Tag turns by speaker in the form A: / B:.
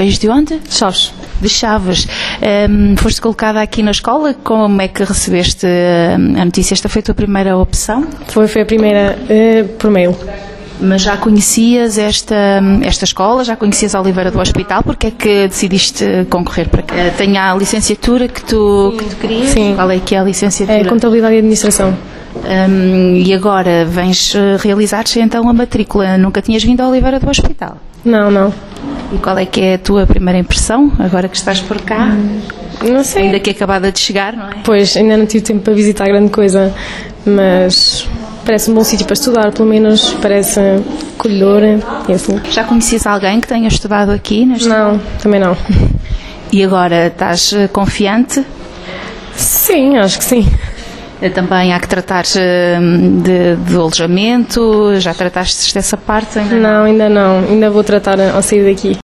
A: Vens de onde?
B: Chaves.
A: De Chaves. Um, foste colocada aqui na escola, como é que recebeste a notícia? Esta foi a tua primeira opção?
B: Foi, foi a primeira uh, por mail.
A: Mas já conhecias esta, esta escola, já conhecias a Oliveira do Hospital, porque é que decidiste concorrer para cá? Tem a licenciatura que tu, que tu querias?
B: Sim.
A: Qual é que é a licenciatura?
B: É Contabilidade e Administração.
A: Um, e agora vens realizar-te então a matrícula. Nunca tinhas vindo a Oliveira do Hospital?
B: Não, não.
A: E qual é que é a tua primeira impressão, agora que estás por cá?
B: Não sei.
A: Ainda que acabada de chegar, não é?
B: Pois, ainda não tive tempo para visitar grande coisa, mas parece um bom sítio para estudar, pelo menos parece colhedor e assim.
A: Já conhecias alguém que tenha estudado aqui?
B: Não, também não.
A: E agora estás eh, confiante?
B: Sim, acho que sim.
A: Também há que tratar eh, de, de alojamento? Já trataste dessa parte? Ainda
B: Não, ainda não. Ainda vou tratar ao sair daqui.